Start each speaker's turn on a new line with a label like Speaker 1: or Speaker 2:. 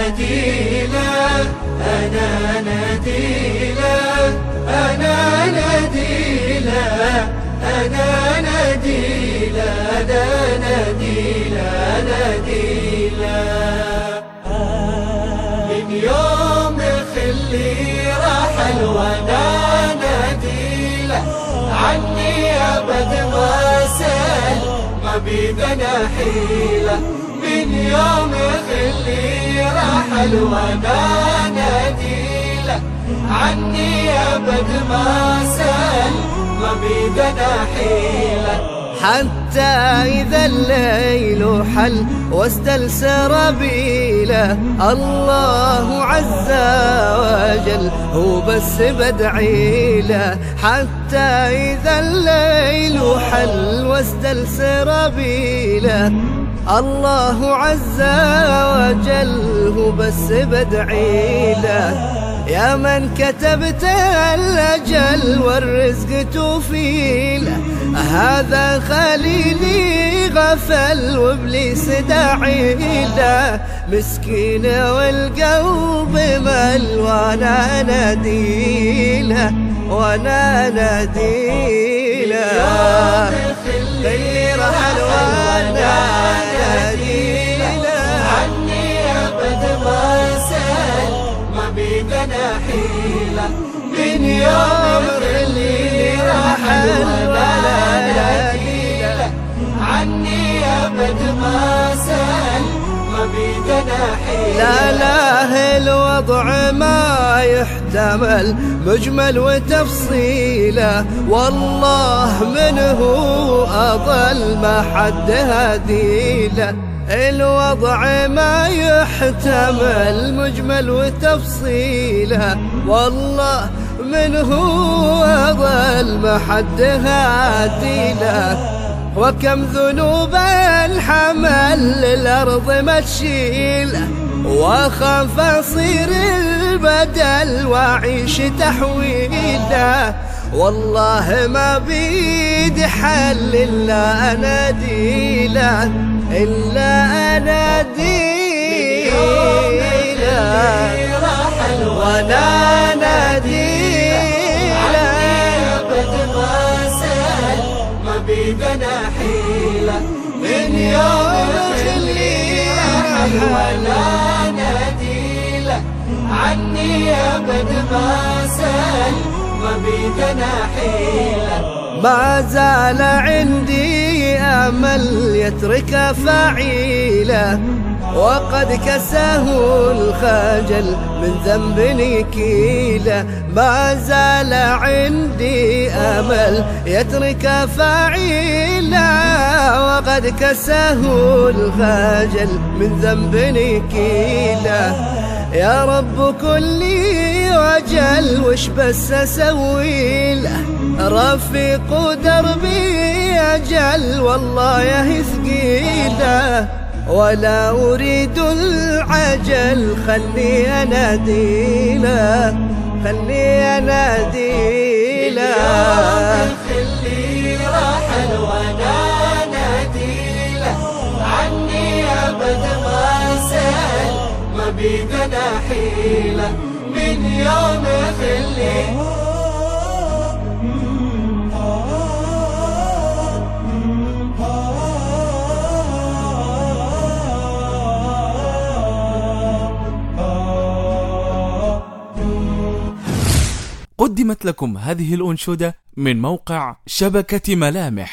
Speaker 1: أنا نديله أنا نديله أنا نديله أنا نديله نديله من يوم خلي رحل وأنا نديله عني أبد ما سأل ما بيدنا حيلة. من يوم رحل وأنا نديله عني أبد ما سأل ما بيدنا حيلة.
Speaker 2: حتى إذا الليل حل واستل سرابيله الله عز وجل هو بس بدعي له حتى إذا الليل حل واستل سرابيله الله عز وجل هو بس بدعي له. يا من كتبت الأجل والرزق توفيله هذا خليلي غفل وابليس داعي له. مسكين والقلب مل وأنا ناديله وأنا ناديله اللي رحل وأنا ناديله
Speaker 1: عني أبد ما سأل ما بيدنا حيله من يوم اللي ولا نديله عني أبد ما سأل ما بيدنا حيله
Speaker 2: لا لا الوضع ما يحتمل مجمل وتفصيله والله منه أضل ما حد هديله الوضع ما يحتمل مجمل وتفصيله. والله منه أضل ما حد هديله وكم ذنوب الحمل الأرض ما تشيله واخاف أصير البدل وأعيش تحويله. والله ما بيد حل إلا اناديله إلا اناديله وأنا ناديله
Speaker 1: ابد ما سال ما بيدنا حيله من يوم خلي رحل ولا نديله عني ابد ما سأل ما
Speaker 2: زال عندي أمل يترك فعيله وقد كساه الخجل من ذنب نكيله. ما زال عندي أمل يترك فعيله وقد كساه الخجل من ذنب نكيله. يا رب كلي وجل وش بس أسوي له؟ رفيق دربي أجل والله يا ثقيله ولا أريد العجل خلي انادي له خلي
Speaker 1: خلي رحل وأنا عني ما بيدنا حيله من يوم خلي
Speaker 3: قدمت لكم هذه الأنشودة من موقع شبكة ملامح.